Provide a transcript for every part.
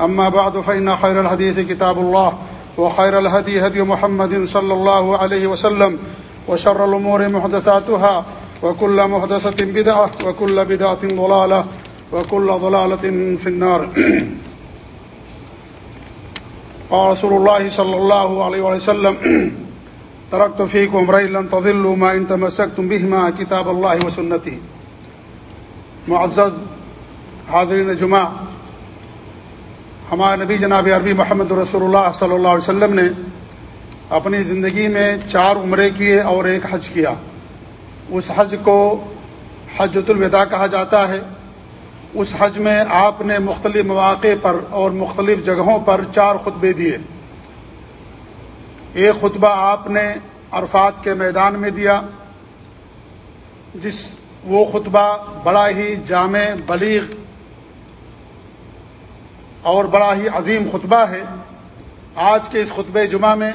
أما بعد، فإن خير الحديث كتاب الله، وخير الهدي هدي محمد صلى الله عليه وسلم، وشر الأمور محدثاتها، وكل محدثة بدعة، وكل بدعة ضلالة، وكل ضلالة في النار. قال رسول الله صلى الله عليه وسلم، تركت فيكم ريلا تظلوا ما إن تمسكتم بهما كتاب الله وسنته معزز، حاضرین جمعہ ہمارے نبی جناب عربی محمد رسول اللہ صلی اللہ علیہ وسلم نے اپنی زندگی میں چار عمرے کیے اور ایک حج کیا۔ اس حج کو حجت الوداع کہا جاتا ہے۔ اس حج میں آپ نے مختلف مواقع پر اور مختلف جگہوں پر چار خطبے دیے۔ ایک خطبہ آپ نے عرفات کے میدان میں دیا، جس وہ خطبہ بڑا ہی جامع بلیغ اور بڑا ہی عظیم خطبہ ہے۔ آج کے اس خطبہ جمعہ میں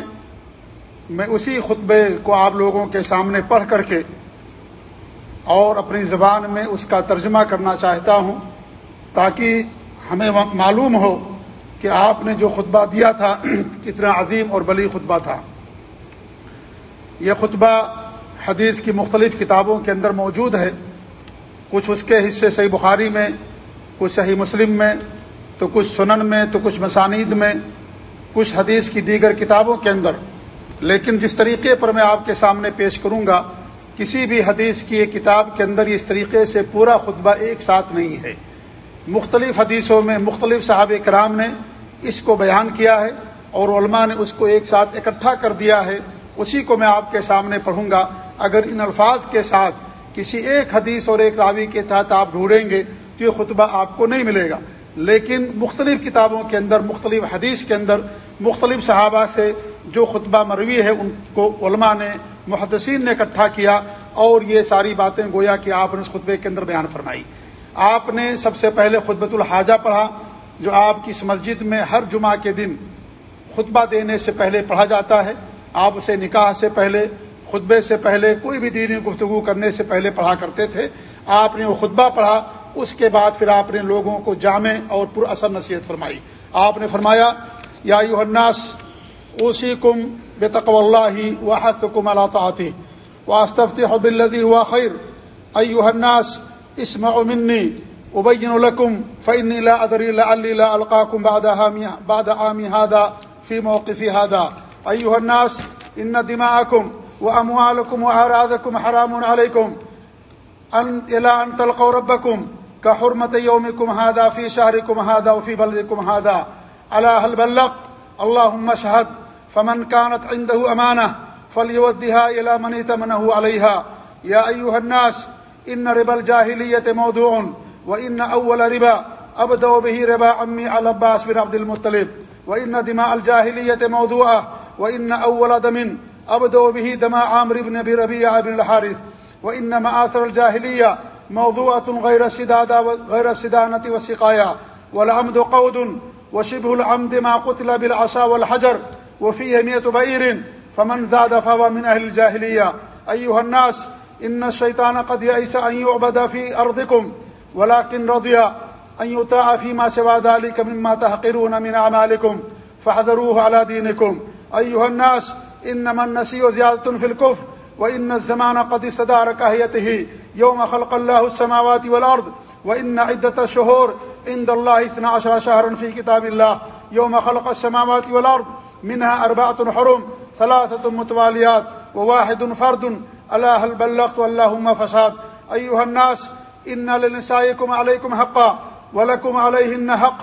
میں اسی خطبے کو آپ لوگوں کے سامنے پڑھ کر کے اور اپنی زبان میں اس کا ترجمہ کرنا چاہتا ہوں تاکہ ہمیں معلوم ہو کہ آپ نے جو خطبہ دیا تھا کتنا عظیم اور بلی خطبہ تھا۔ یہ خطبہ حدیث کی مختلف کتابوں کے اندر موجود ہے۔ کچھ اس کے حصے صحیح بخاری میں، کچھ صحیح مسلم میں تو کچھ سنن میں، تو کچھ مسانید میں، کچھ حدیث کی دیگر کتابوں کے اندر۔ لیکن جس طریقے پر میں آپ کے سامنے پیش کروں گا، کسی بھی حدیث کی ایک کتاب کے اندر اس طریقے سے پورا خطبہ ایک ساتھ نہیں ہے۔ مختلف حدیثوں میں مختلف صحاب کرام نے اس کو بیان کیا ہے اور علماء نے اس کو ایک ساتھ اکٹھا کر دیا ہے۔ اسی کو میں آپ کے سامنے پڑھوں گا۔ اگر ان الفاظ کے ساتھ کسی ایک حدیث اور ایک راوی کے تحت آپ ڈھونڈیں گے، تو یہ خطبہ آپ کو نہیں ملے گا۔ لیکن مختلف کتابوں کے اندر، مختلف حدیث کے اندر، مختلف صحابہ سے جو خطبہ مروی ہے، ان کو علماء نے، محدثین نے اکٹھا کیا اور یہ ساری باتیں گویا کہ آپ نے اس خطبے کے اندر بیان فرمائی۔ آپ نے سب سے پہلے خطبۃ الحاجہ پڑھا، جو آپ کی اس مسجد میں ہر جمعہ کے دن خطبہ دینے سے پہلے پڑھا جاتا ہے۔ آپ اسے نکاح سے پہلے، خطبے سے پہلے، کوئی بھی دینی گفتگو کرنے سے پہلے پڑھا کرتے تھے۔ آپ نے وہ خطبہ پڑھا اس کے بعد پھر آپ نے لوگوں کو جامع اور پر اثر نصیحت فرمائی۔ آپ نے فرمایا، یا الناس اوسی کم بے تقو اللہ واحد کم اللہ تعطی واستفت حب الدی ہوا خیر۔ الناس اسم منی ابین الکم فعن ادری اللہ القاکم باد باد عامی ہادا، فی موقفی ہادا۔ ایو الناس، ان دماءکم واموالکم واعراضکم حرام علیکم۔ ان الى ان تلقوا ربکم۔ كحرمة يومكم هذا في شهركم هذا وفي بلدكم هذا ألا هل بلغ اللهم اشهد فمن كانت عنده أمانة فليودها إلى من اتمنه عليها يا أيها الناس إن ربا الجاهلية موضوع وإن أول ربا أبدأ به ربا عمي على بن عبد المطلب. وإن دماء الجاهلية موضوعة وإن أول دم أبدأ به دماء عامر بن أبي ربيع بن الحارث. وإن مآثر الجاهلية موضوعة غير السدادة غير السدانة والسقايا والعمد قود، وشبه العمد ما قتل بالعصا والحجر وفيه مئة بئير فمن زاد فهو من أهل الجاهلية. أيها الناس، إن الشيطان قد يأس أن يعبد في أرضكم، ولكن رضي أن يطاع فيما سوى ذلك مما تحقرون من أعمالكم. فاحذروه على دينكم. أيها الناس، إنما النسي زيادة في الكفر، وإن الزمان قد استدار كهيته. يوم خلق الله السماوات والأرض، وإن عدة الشهور عند الله اثنى عشر شهرا في كتاب الله. يوم خلق السماوات والأرض، منها أربعة حرم، ثلاثة متواليات، وواحد فرد. ألا هل بلغت اللهم فساد. أيها الناس، إن لنسائكم عليكم حقا، ولكم عليهن حق.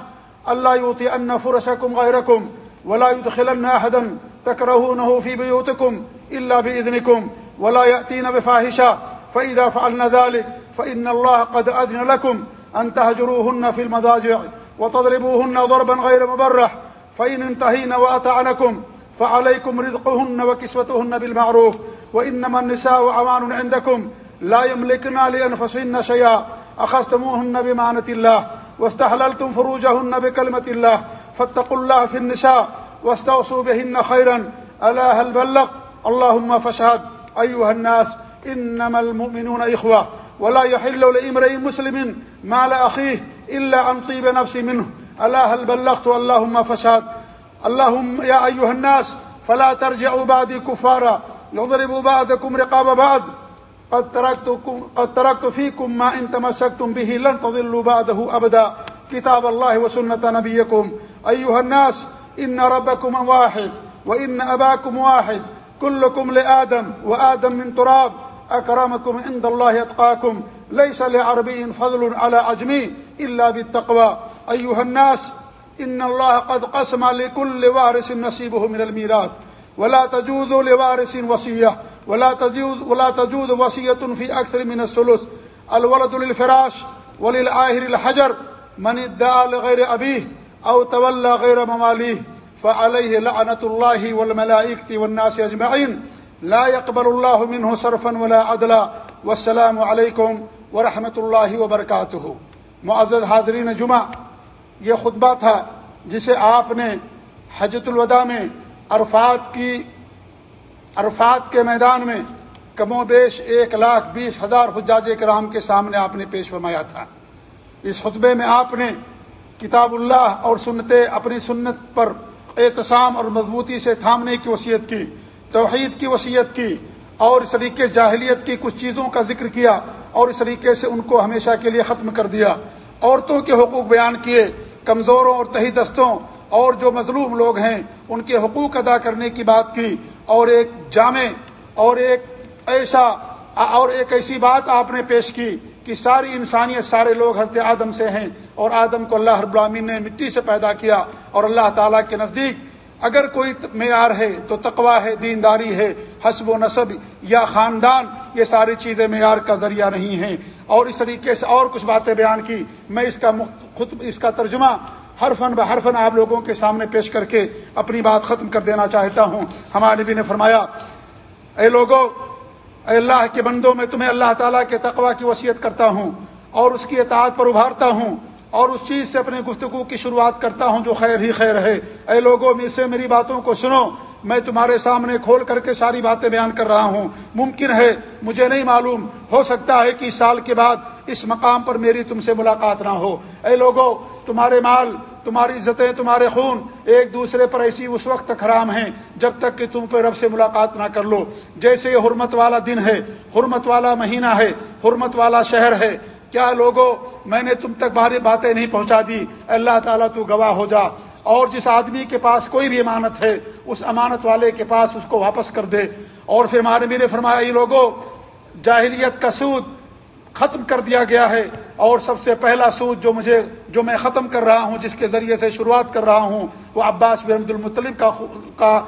ألا يوطي أن فرسكم غيركم، ولا يدخلن أحدا تكرهونه في بيوتكم إلا بإذنكم، ولا يأتين بفاهشة فإذا فعلن ذلك، فإن الله قد أذن لكم أن تهجروهن في المضاجع وتضربوهن ضربا غير مبرح، فإن انتهين وأطعنكم فعليكم رزقهن وكسوتهن بالمعروف، وإنما النساء عمان عندكم، لا يملكنا لأنفسهن شيئا، أخذتموهن بمعنة الله واستحللتم فروجهن بكلمة الله، فاتقوا الله في النساء واستوصوا بهن خيرا، ألا هل بلغ اللهم فاشهد، أيها الناس إنما المؤمنون إخوة ولا يحل لإمرئ مسلم مال أخيه إلا أن طيب نفسي منه. ألا هل بلغت اللهم فاشهد اللهم يا أيها الناس فلا ترجعوا بعدي كفارا. يضربوا بعدكم رقاب بعد قد تركتكم قد تركت فيكم ما إن تمسكتم به لن تضلوا بعده أبدا. كتاب الله وسنة نبيكم. أيها الناس، إن ربكم واحد وإن أباكم واحد. كلكم لآدم وآدم من تراب. أكرمكم عند الله أتقاكم. ليس لعربي فضل على عجمي إلا بالتقوى. أيها الناس، إن الله قد قسم لكل وارث نصيبه من الميراث. ولا تجوز لوارث وصية. ولا تجوز ولا تجوز وصية في أكثر من الثلث. الولد للفراش وللعاهر الحجر من ادعى لغير أبيه أو تولى غير مماليه، فعليه لعنة الله والملائكة والناس أجمعين. لا يقبل الله منه صرفا ولا عدلا. والسلام عليكم ورحمة الله وبركاته. معزز حاضرین جمعہ، یہ خطبہ تھا جسے آپ نے حجت الوداع میں عرفات کی، عرفات کے میدان میں کم و بیش ایک لاکھ بیس ہزار حجاج کرام کے سامنے آپ نے پیش فرمایا تھا۔ اس خطبے میں آپ نے کتاب اللہ اور سنتے اپنی سنت پر احتسام اور مضبوطی سے تھامنے کی وصیت کی۔ توحید کی وصیت کی اور اس طریقے جاہلیت کی کچھ چیزوں کا ذکر کیا اور اس طریقے سے ان کو ہمیشہ کے لیے ختم کر دیا۔ عورتوں کے حقوق بیان کیے، کمزوروں اور تہی دستوں اور جو مظلوم لوگ ہیں، ان کے حقوق ادا کرنے کی بات کی۔ اور ایک جامع اور ایک ایسا، اور ایک ایسی بات آپ نے پیش کی کہ ساری انسانیت، سارے لوگ حضرت آدم سے ہیں اور آدم کو اللہ رب العالمین نے مٹی سے پیدا کیا اور اللہ تعالیٰ کے نزدیک اگر کوئی معیار ہے تو تقوا ہے، دینداری ہے، حسب و نصب یا خاندان، یہ ساری چیزیں معیار کا ذریعہ نہیں ہیں۔ اور اس طریقے سے اور کچھ باتیں بیان کی، میں اس کا خود اس کا ترجمہ ہر فن بہ ہر فن آپ لوگوں کے سامنے پیش کر کے اپنی بات ختم کر دینا چاہتا ہوں۔ ہمارے نبی نے فرمایا، اے لوگوں اے اللہ کے بندوں، میں تمہیں اللہ تعالیٰ کے تقوا کی وصیت کرتا ہوں اور اس کی اطاعت پر ابھارتا ہوں۔ اور اس چیز سے اپنے گفتگو کی شروعات کرتا ہوں جو خیر ہی خیر ہے۔ اے لوگوں، میں سے میری باتوں کو سنو۔ میں تمہارے سامنے کھول کر کے ساری باتیں بیان کر رہا ہوں۔ ممکن ہے، مجھے نہیں معلوم۔ ہو سکتا ہے کہ اس سال کے بعد اس مقام پر میری تم سے ملاقات نہ ہو۔ اے لوگوں، تمہارے مال، تمہاری عزتیں، تمہارے خون ایک دوسرے پر ایسی اس وقت تک حرام ہیں جب تک کہ تم پہ رب سے ملاقات نہ کر لو۔ جیسے یہ حرمت والا دن ہے، حرمت والا مہینہ ہے، حرمت والا شہر ہے۔ کیا لوگوں میں نے تم تک بھاری باتیں نہیں پہنچا دی۔ اللہ تعالیٰ تو گواہ ہو جا۔ اور جس آدمی کے پاس کوئی بھی امانت ہے، اس امانت والے کے پاس اس کو واپس کر دے۔ اور پھر مانوی نے فرمایا یہ لوگوں جاہلیت کا سود ختم کر دیا گیا ہے اور سب سے پہلا سود جو مجھے جو میں ختم کر رہا ہوں، جس کے ذریعے سے شروعات کر رہا ہوں، وہ عباس بن المطلب کا کا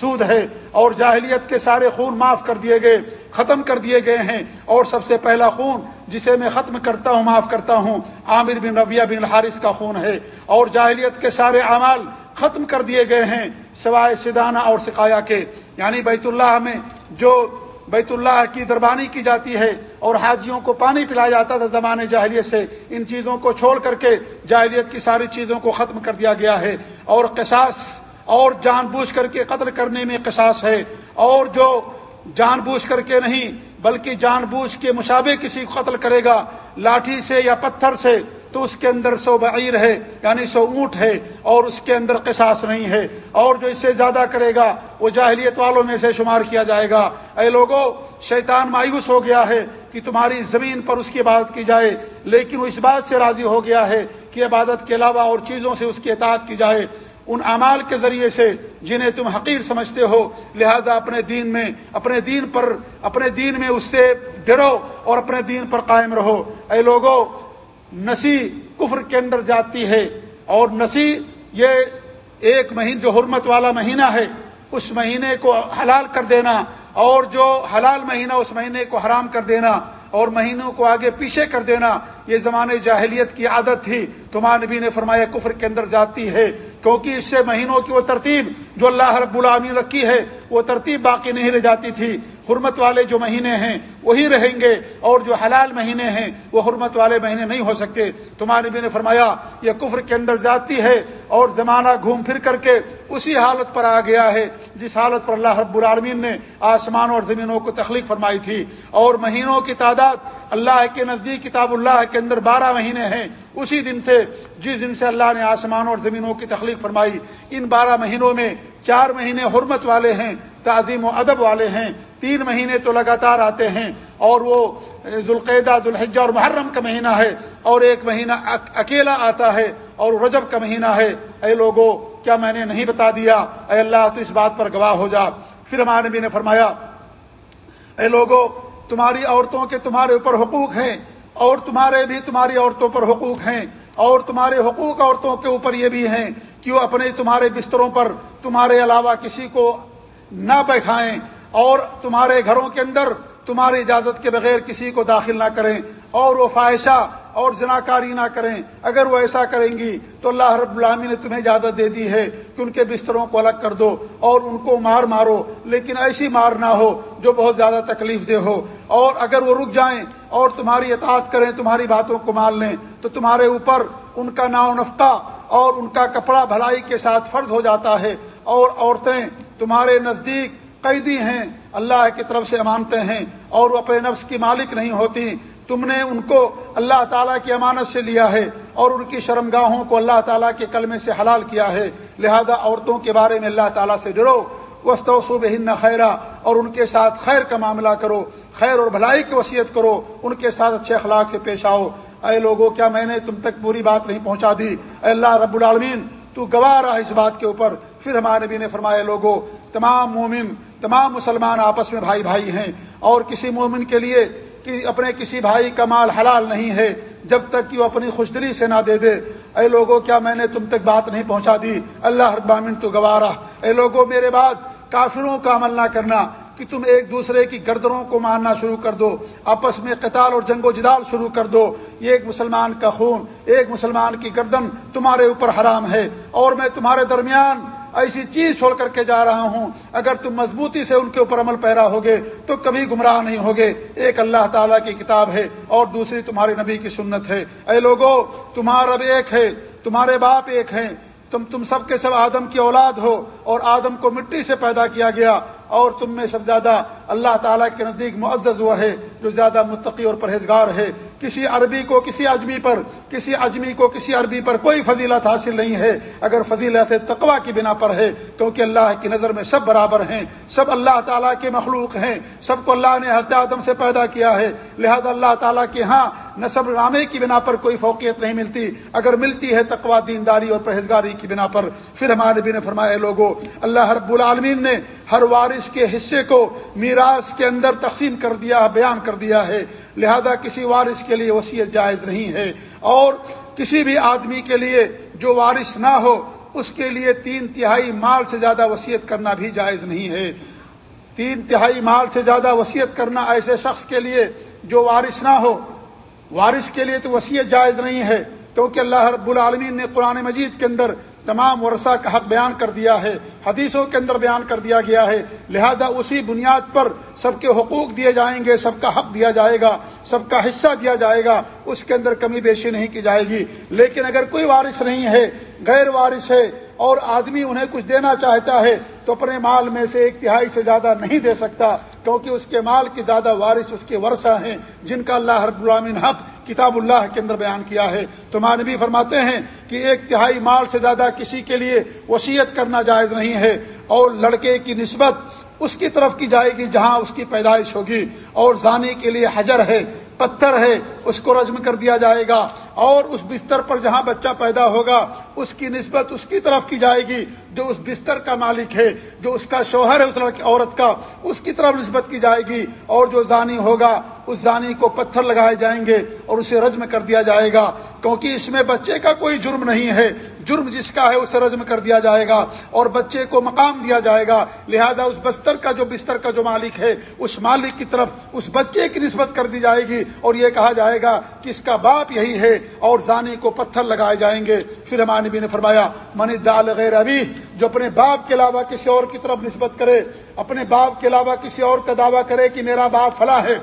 سود ہے اور جاہلیت کے سارے خون معاف کر دیے گئے، ختم کر دیے گئے ہیں۔ اور سب سے پہلا خون جسے میں ختم کرتا ہوں، معاف کرتا ہوں، عامر بن رویہ بن الحارث کا خون ہے۔ اور جاہلیت کے سارے اعمال ختم کر دیے گئے ہیں، سوائے سدانہ اور سکایا کے۔ یعنی بیت اللہ میں جو بیت اللہ کی دربانی کی جاتی ہے اور حاجیوں کو پانی پلایا جاتا تھا زمانے جاہلیت سے۔ ان چیزوں کو چھوڑ کر کے جاہلیت کی ساری چیزوں کو ختم کر دیا گیا ہے۔ اور قصاص، اور جان بوجھ کر کے قتل کرنے میں قصاص ہے۔ اور جو جان بوجھ کر کے نہیں، بلکہ جان بوجھ کے مشابے کسی کو قتل کرے گا، لاٹھی سے یا پتھر سے تو اس کے اندر سو بعیر ہے یعنی سو اونٹ ہے، اور اس کے اندر قصاص نہیں ہے۔ اور جو اس سے زیادہ کرے گا، وہ جاہلیت والوں میں سے شمار کیا جائے گا۔ اے لوگوں شیطان مایوس ہو گیا ہے کہ تمہاری زمین پر اس کی عبادت کی جائے، لیکن وہ اس بات سے راضی ہو گیا ہے کہ عبادت کے علاوہ اور چیزوں سے اس کی اطاعت کی جائے۔ ان اعمال کے ذریعے سے جنہیں تم حقیر سمجھتے ہو، لہذا اپنے دین میں، اپنے دین پر، اپنے دین میں اس سے ڈرو اور اپنے دین پر قائم رہو۔ اے لوگوں نسی کفر کے اندر جاتی ہے اور نسی یہ ایک مہین جو حرمت والا مہینہ ہے، اس مہینے کو حلال کر دینا اور جو حلال مہینہ، اس مہینے کو حرام کر دینا اور مہینوں کو آگے پیچھے کر دینا، یہ زمانے جاہلیت کی عادت تھی۔ تمہارے نبی نے فرمایا، کفر کے اندر جاتی ہے کیونکہ اس سے مہینوں کی وہ ترتیب جو اللہ رب العامین رکھی ہے، وہ ترتیب باقی نہیں رہ جاتی تھی۔ حرمت والے جو مہینے ہیں، وہی رہیں گے اور جو حلال مہینے ہیں، وہ حرمت والے مہینے نہیں ہو سکتے۔ تمہارے نبی نے فرمایا، یہ کفر کے اندر جاتی ہے اور زمانہ گھوم پھر کر کے اسی حالت پر آ گیا ہے، جس حالت پر اللہ رب العالمین نے آسمانوں اور زمینوں کو تخلیق فرمائی تھی۔ اور مہینوں کی تعداد اللہ کے نزدیک کتاب اللہ کے اندر بارہ مہینے ہیں۔ اسی دن سے جس دن سے اللہ نے آسمانوں اور زمینوں کی تخلیق فرمائی، ان بارہ مہینوں میں چار مہینے حرمت والے ہیں، تعظیم و ادب والے ہیں، تین مہینے تو لگاتار آتے ہیں، اور وہ ذوالقیدہ ذوالحجہ اور محرم کا مہینہ ہے، اور ایک مہینہ اکیلا آتا ہے، اور رجب کا مہینہ ہے۔ اے لوگوں کیا میں نے نہیں بتا دیا؟ اے اللہ، تو اس بات پر گواہ ہو جا۔ پھر ہمارے نبی نے فرمایا، اے لوگوں تمہاری عورتوں کے تمہارے اوپر حقوق ہیں اور تمہارے بھی تمہاری عورتوں پر حقوق ہیں، اور تمہارے حقوق عورتوں کے اوپر یہ بھی ہیں کہ وہ اپنے تمہارے بستروں پر تمہارے علاوہ کسی کو نہ بیٹھائیں اور تمہارے گھروں کے اندر تمہاری اجازت کے بغیر کسی کو داخل نہ کریں۔ اور وہ فائشہ اور زناکاری نہ کریں۔ اگر وہ ایسا کریں گی تو اللہ رب العامی نے تمہیں اجازت دے دی ہے کہ ان کے بستروں کو الگ کر دو اور ان کو مار مارو۔ لیکن ایسی مار نہ ہو جو بہت زیادہ تکلیف دہ ہو۔ اور اگر وہ رک جائیں اور تمہاری اطاعت کریں، تمہاری باتوں کو مان لیں، تو تمہارے اوپر ان کا نا نفقہ اور ان کا کپڑا بھلائی کے ساتھ فرض ہو جاتا ہے۔ اور عورتیں تمہارے نزدیک قیدی ہیں، اللہ کی طرف سے مانتے ہیں اور وہ اپنے نفس کی مالک نہیں ہوتی۔ تم نے ان کو اللہ تعالیٰ کی امانت سے لیا ہے اور ان کی شرمگاہوں کو اللہ تعالیٰ کے کلمے سے حلال کیا ہے۔ لہذا عورتوں کے بارے میں اللہ تعالیٰ سے ڈرو۔ وسط ہند خیرہ اور ان کے ساتھ خیر کا معاملہ کرو۔ خیر اور بھلائی کی وصیت کرو۔ ان کے ساتھ اچھے اخلاق سے پیش آؤ۔ اے لوگوں کیا میں نے تم تک پوری بات نہیں پہنچا دی؟ اے اللہ رب العالمین، تو گواہ رہا اس بات کے اوپر۔ پھر ہمارے نبی نے فرمایا لوگوں تمام مومن، تمام مسلمان آپس میں بھائی بھائی ہیں اور کسی مومن کے لیے کہ اپنے کسی بھائی کا مال حلال نہیں ہے، جب تک کہ وہ اپنی خوش دلی سے نہ دے دے۔ اے لوگوں کیا میں نے تم تک بات نہیں پہنچا دی؟ اللہ ابامن تو گوارا اے لوگوں میرے بعد کافروں کا عمل نہ کرنا، کہ تم ایک دوسرے کی گردروں کو مارنا شروع کر دو، آپس میں قتال اور جنگ و جدال شروع کر دو۔ یہ ایک مسلمان کا خون، ایک مسلمان کی گردن تمہارے اوپر حرام ہے، اور میں تمہارے درمیان ایسی چیز چھوڑ کر کے جا رہا ہوں۔ اگر تم مضبوطی سے ان کے اوپر عمل پیرا ہوگے، تو کبھی گمراہ نہیں ہوگے۔ ایک اللہ تعالیٰ کی کتاب ہے اور دوسری تمہارے نبی کی سنت ہے۔ اے لوگوں تمہارا رب ایک ہے، تمہارے باپ ایک ہیں۔ تم تم سب کے سب آدم کی اولاد ہو اور آدم کو مٹی سے پیدا کیا گیا۔ اور تم میں سب زیادہ اللہ تعالیٰ کے نزدیک معزز ہوا ہے، جو زیادہ متقی اور پرہیزگار ہے۔ کسی عربی کو، کسی اجمی پر، کسی اجمی کو، کسی عربی پر کوئی فضیلت حاصل نہیں ہے۔ اگر فضیلت تقوا کی بنا پر ہے، کیونکہ اللہ کی نظر میں سب برابر ہیں، سب اللہ تعالیٰ کے مخلوق ہیں، سب کو اللہ نے حضرت آدم سے پیدا کیا ہے۔ لہذا اللہ تعالیٰ کے ہاں نصب نامے کی بنا پر کوئی فوقیت نہیں ملتی۔ اگر ملتی ہے تقوا دینداری اور پرہیزگاری کی بنا پر، پھر ہمارے بھی نے فرمایا لوگوں اللہ رب العالمین نے ہر وارث کے حصے کو میراث کے اندر تقسیم کر دیا، بیان کر دیا ہے۔ لہذا کسی وارث کے لیے وصیت جائز نہیں ہے۔ اور کسی بھی آدمی کے لیے جو وارث نہ ہو، اس کے لیے تین تہائی مال سے زیادہ وصیت کرنا بھی جائز نہیں ہے۔ تین تہائی مال سے زیادہ وصیت کرنا ایسے شخص کے لیے جو وارث نہ ہو۔ وارث کے لیے تو وصیت جائز نہیں ہے۔ کیونکہ اللہ رب العالمین نے قرآن مجید کے اندر تمام ورثہ کا حق بیان کر دیا ہے، حدیثوں کے اندر بیان کر دیا گیا ہے۔ لہذا اسی بنیاد پر سب کے حقوق دیے جائیں گے، سب کا حق دیا جائے گا، سب کا حصہ دیا جائے گا، اس کے اندر کمی بیشی نہیں کی جائے گی۔ لیکن اگر کوئی وارث نہیں ہے، غیر وارث ہے اور آدمی انہیں کچھ دینا چاہتا ہے تو اپنے مال میں سے ایک تہائی سے زیادہ نہیں دے سکتا، کیونکہ اس کے مال کی دادا وارث اس کے ورثہ ہیں، جن کا اللہ رب العامن حق کتاب اللہ کے اندر بیان کیا ہے۔ تو مانوی فرماتے ہیں کہ ایک تہائی مال سے زیادہ کسی کے لیے وصیت کرنا جائز نہیں ہے اور لڑکے کی نسبت اس کی طرف کی جائے گی جہاں اس کی پیدائش ہوگی اور زانی کے لیے حجر ہے۔ پتھر ہے، اس کو رجم کر دیا جائے گا۔ اور اس بستر پر جہاں بچہ پیدا ہوگا، اس کی نسبت اس کی طرف کی جائے گی، جو اس بستر کا مالک ہے، جو اس کا شوہر ہے، اس عورت کا، اس کی طرف نسبت کی جائے گی۔ اور جو زانی ہوگا اس زانی کو پتھر لگائے جائیں گے اور اسے رجم کر دیا جائے گا، کیونکہ اس میں بچے کا کوئی جرم نہیں ہے۔ جرم جس کا ہے اسے رجم کر دیا جائے گا اور بچے کو مقام دیا جائے گا۔ لہذا اس بستر کا جو بستر کا جو مالک ہے، اس مالک کی طرف اس بچے کی نسبت کر دی جائے گی اور یہ کہا جائے گا کہ اس کا باپ یہی ہے اور زانی کو پتھر لگائے جائیں گے۔ پھر ہمانی بھی نے فرمایا منی دال غیر ابھی جو اپنے باپ کے علاوہ کسی اور کی طرف نسبت کرے، اپنے باپ کے علاوہ کسی اور کا دعویٰ کرے کہ میرا باپ فلاں ہے۔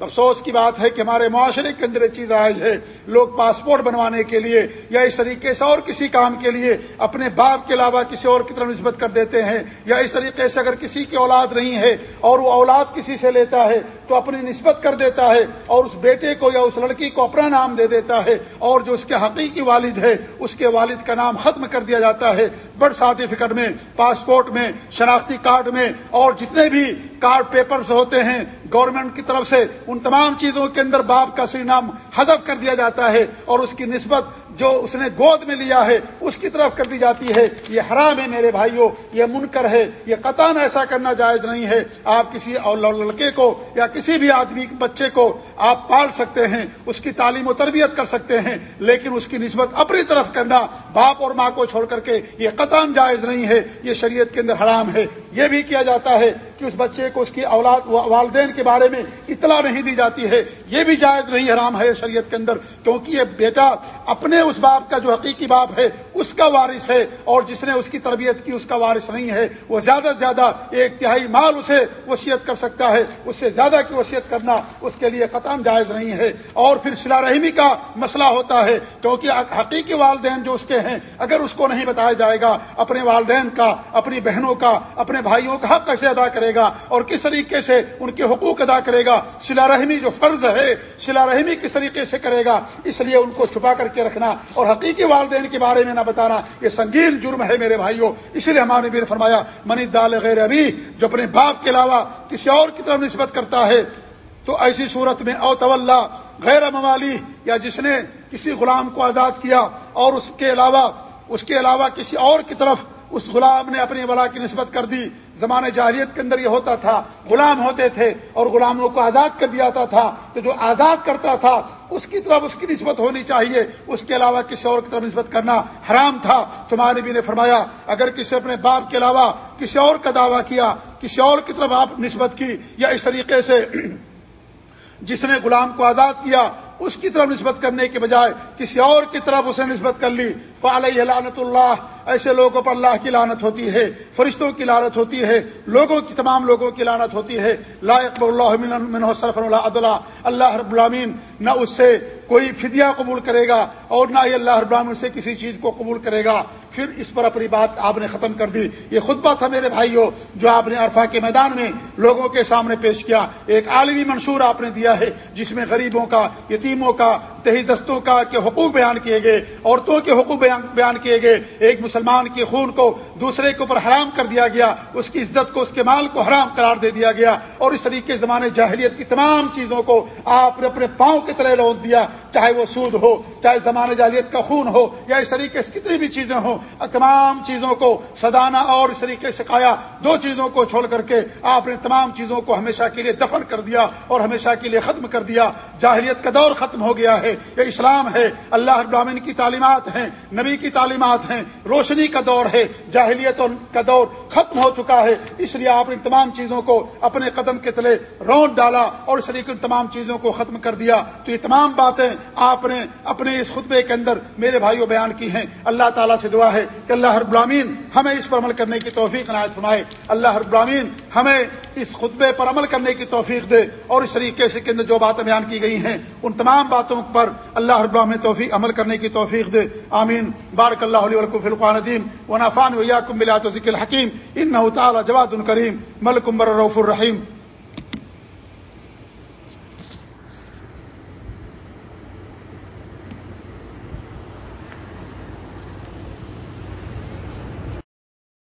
افسوس کی بات ہے کہ ہمارے معاشرے کے اندر چیز آئج ہے، لوگ پاسپورٹ بنوانے کے لیے یا اس طریقے سے اور کسی کام کے لیے اپنے باپ کے علاوہ کسی اور کی طرف نسبت کر دیتے ہیں یا اس طریقے سے اگر کسی کی اولاد نہیں ہے اور وہ اولاد کسی سے لیتا ہے تو اپنی نسبت کر دیتا ہے اور اس بیٹے کو یا اس لڑکی کو اپنا نام دے دیتا ہے اور جو اس کے حقیقی والد ہے، اس کے والد کا نام ختم کر دیا جاتا ہے۔ برتھ سرٹیفکیٹ میں، پاسپورٹ میں، شناختی کارڈ میں اور جتنے بھی کارڈ پیپرز ہوتے ہیں گورنمنٹ کی طرف سے ان تمام چیزوں کے اندر باپ کا سری نام حذف کر دیا جاتا ہے اور اس کی نسبت جو اس نے گود میں لیا ہے، اس کی طرف کر دی جاتی ہے۔ یہ حرام ہے میرے بھائیوں، یہ منکر ہے، یہ قطان ایسا کرنا جائز نہیں ہے۔ آپ کسی اور لڑکے کو یا کسی بھی آدمی بچے کو آپ پال سکتے ہیں، اس کی تعلیم و تربیت کر سکتے ہیں، لیکن اس کی نسبت اپنی طرف کرنا باپ اور ماں کو چھوڑ کر کے یہ قطان جائز نہیں ہے۔ یہ شریعت کے اندر حرام ہے۔ یہ بھی کیا جاتا ہے۔ کہ اس بچے کو اس کی اولاد والدین کے بارے میں اطلاع نہیں دی جاتی ہے۔ یہ بھی جائز نہیں حرام ہے شریعت کے اندر، کیونکہ یہ بیٹا اپنے اس باپ کا جو حقیقی باپ ہے، اس کا وارث ہے اور جس نے اس کی تربیت کی، اس کا وارث نہیں ہے۔ وہ زیادہ سے زیادہ ایک تہائی مال اسے وصیت کر سکتا ہے، اس سے زیادہ کی وصیت کرنا اس کے لیے قطام جائز نہیں ہے۔ اور پھر سلا رحمی کا مسئلہ ہوتا ہے، کیونکہ حقیقی والدین جو اس کے ہیں، اگر اس کو نہیں بتایا جائے گا، اپنے والدین کا، اپنی بہنوں کا، اپنے بھائیوں کا حق کیسے ادا کرے کرے گا اور کس طریقے سے ان کے حقوق ادا کرے گا؟ سلا رحمی جو فرض ہے سلا رحمی کس طریقے سے کرے گا؟ اس لیے ان کو چھپا کر کے رکھنا اور حقیقی والدین کے بارے میں نہ بتانا۔ یہ سنگین جرم ہے میرے بھائیوں۔ اس لیے ہمارے بھی نے فرمایا منی دال غیر ابھی جو اپنے باپ کے علاوہ کسی اور کی طرف نسبت کرتا ہے، تو ایسی صورت میں او طول غیر موالی یا جس نے کسی غلام کو آزاد کیا اور اس کے علاوہ، اس کے علاوہ کسی اور کی طرف اس غلام نے اپنی ولا کی نسبت کر دی زمانے جاہریت کے اندر یہ ہوتا تھا، غلام ہوتے تھے اور غلاموں کو آزاد کر دیا جاتا تھا، تو جو آزاد کرتا تھا، اس کی طرف اس کی نسبت ہونی چاہیے۔ اس کے علاوہ کسی اور کی طرف نسبت کرنا حرام تھا۔ تمہارے بھی نے فرمایا، اگر کسی اپنے باپ کے علاوہ کسی اور کا دعویٰ کیا، کسی اور کی طرف آپ نسبت کی، یا اس طریقے سے جس نے غلام کو آزاد کیا، اس کی طرف نسبت کرنے کے بجائے کسی اور کی طرف اسے نسبت کر لی۔ فعلیہ لعنت اللہ ایسے لوگوں پر اللہ کی لانت ہوتی ہے، فرشتوں کی لانت ہوتی ہے، لوگوں کی، تمام لوگوں کی لانت ہوتی ہے۔ لا اللہ صرف اللہ رب العالمین نہ اس سے کوئی فدیہ قبول کرے گا اور نہ ہی اللہ رب العالمین سے کسی چیز کو قبول کرے گا۔ پھر اس پر اپنی بات آپ نے ختم کر دی۔ یہ خطبہ تھا میرے بھائیوں، جو آپ نے عرفہ کے میدان میں لوگوں کے سامنے پیش کیا۔ ایک عالمی منشور آپ نے دیا ہے، جس میں غریبوں کا، یتیموں کا، تہی دستوں کا، کے حقوق بیان کیے گئے، عورتوں کے حقوق بیان کیے گئے۔ ایک مسلمان کے خون کو دوسرے کے اوپر حرام کر دیا گیا، اس کی عزت کو، اس کے مال کو حرام قرار دے دیا گیا۔ اور اس طریقے زمانے جاہلیت کی تمام چیزوں کو آپ نے اپنے پاؤں کی طرح لوٹ دیا، چاہے وہ سود ہو، چاہے زمانے جاہلیت کا خون ہو، یا اس طریقے سے کتنی بھی چیزیں ہوں تمام چیزوں کو سدانا اور اس طریقے سے کھایا دو چیزوں کو چھوڑ کر کے آپ نے تمام چیزوں کو ہمیشہ کے لیے دفن کر دیا اور ہمیشہ کے لیے ختم کر دیا۔ جاہلیت کا دور ختم ہو گیا ہے، یہ اسلام ہے۔ اللہ ابراہین کی تعلیمات ہیں، نبی کی تعلیمات ہیں روشنی کا دور ہے جاہلیت کا دور ختم ہو چکا ہے۔ اس لیے آپ نے تمام چیزوں کو اپنے قدم کے تلے رونٹ ڈالا اور اس طریقے تمام چیزوں کو ختم کر دیا۔ تو یہ تمام باتیں آپ نے اپنے اس خطبے کے اندر میرے بھائیوں بیان کی ہیں۔ اللہ تعالیٰ سے دعا ہے کہ اللہ ہر برامین ہمیں اس پر عمل کرنے کی توفیق عنایت فرمائے۔ اللہ ہر برامین ہمیں اس خطبے پر عمل کرنے کی توفیق دے اور اس طریقے سے اندر جو باتیں بیان کی گئی ہیں، ان تمام باتوں پر اللہ رب العالمین توفیق، عمل کرنے کی توفیق دے۔ آمین۔ بارک اللہ علیہ فی القرآن الدیم و نافان ویاکم بلات ذکر الحکیم ان تعالی جواد الکریم ملک بر الرف الرحیم